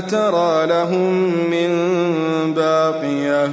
ترى لهم من باقية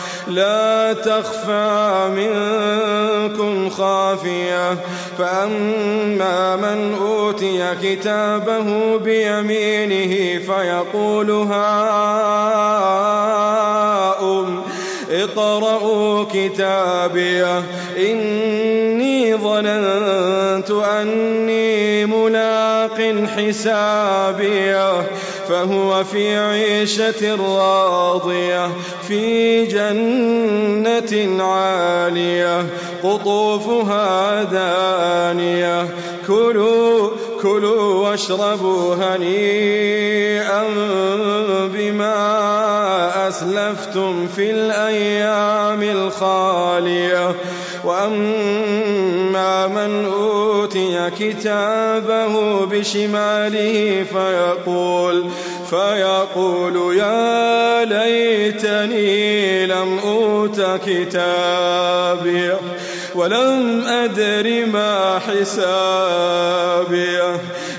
لا تخفى منكم خافية. فأما من أوتي كتابه بيمينه فيقول هاؤم اقرءوا كتابيه إني ظننت أني ملاق حسابيه فهو في عيشة راضية في جنة عالية قطوفها دانية. كلوا كلوا واشربوا هنيئا بما أسلفتم في الأيام الخالية. وأما من أوتي كتابه بشماله فيقول فيقول يا ليتني لم أوت كتابي ولم أدر ما حسابيه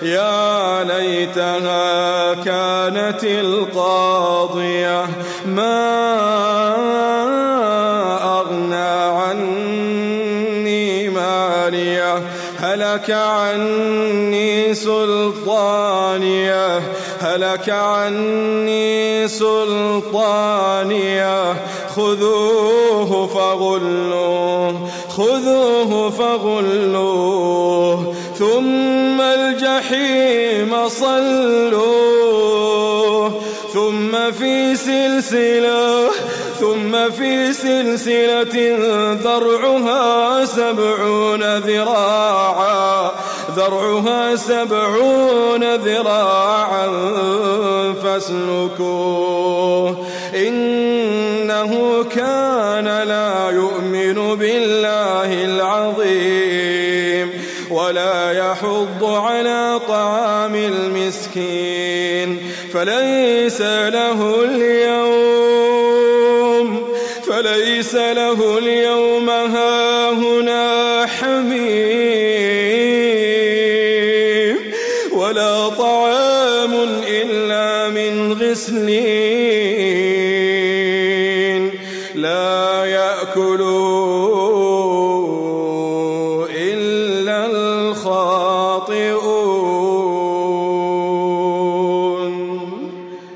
يا ليتها كانت القاضية. ما هلك عني سلطانية هلك عني سلطانية. خذوه فغلوه خذوه فغلوه. ثم صلوه ثم في سلسلة ثم في سلسلة ذرعها سبعون ذراعا ذرعها سبعون ذراعا فاسلكوه إنه كان لا يؤمن بالله العظيم ولا يحض على طعام المسكين فليس له اليوم فليس له اليوم هاهنا حميم ولا طعام إلا من غسلين لا يأكله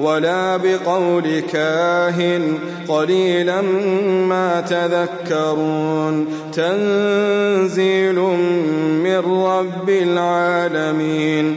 ولا بقول كاهن قليلا ما تذكرون تنزيل من رب العالمين